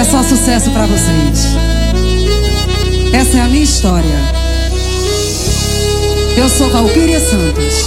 É só sucesso para vocês. Essa é a minha história. Eu sou Valquíria Santos.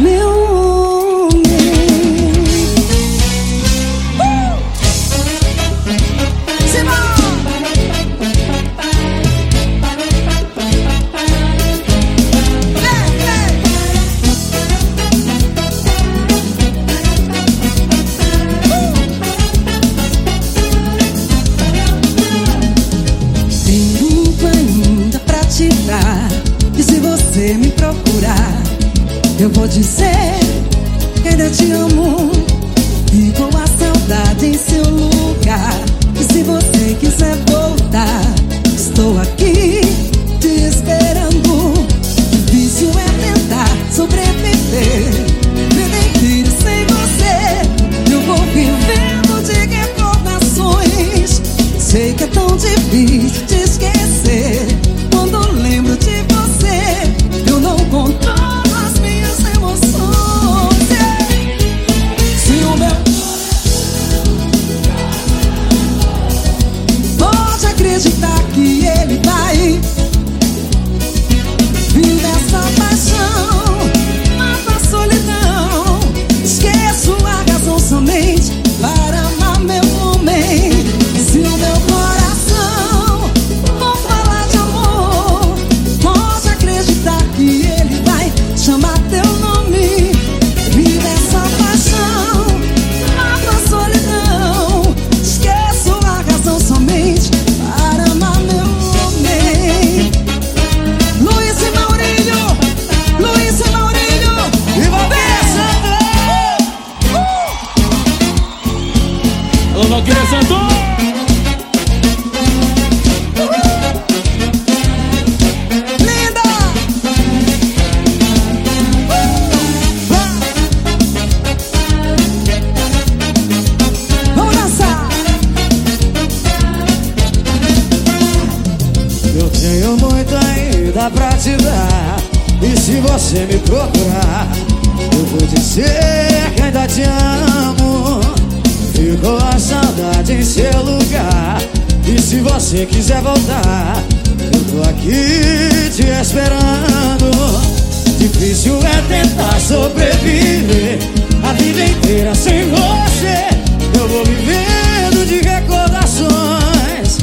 Meu homem. Tem muito ainda pra te dar. E se você me procurar, eu vou dizer que ainda te amo. E com a saudade em seu lugar. E se você quiser voltar, estou aqui te esperando. Difícil é tentar sobreviver. Vida inteira sem você. Eu vou vivendo de recordações. Sei que é tão difícil te esquecer. Pra te dar. E se você me procurar, eu vou dizer que ainda te amo. Ficou a saudade em seu lugar. E se você quiser voltar, eu tô aqui te esperando. Difícil é tentar sobreviver a vida inteira sem você. Eu vou vivendo de recordações.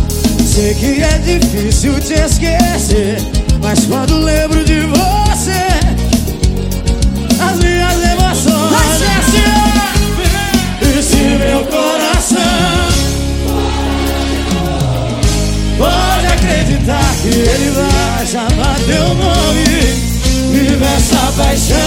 Sei que é difícil te esquecer, mas quando lembro de você, as minhas emoções descem. E se meu coração pode acreditar que ele vai chamar teu nome, vive essa paixão,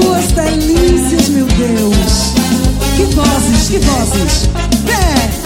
Duas delícias, meu Deus. Que vozes, que vozes. Pé.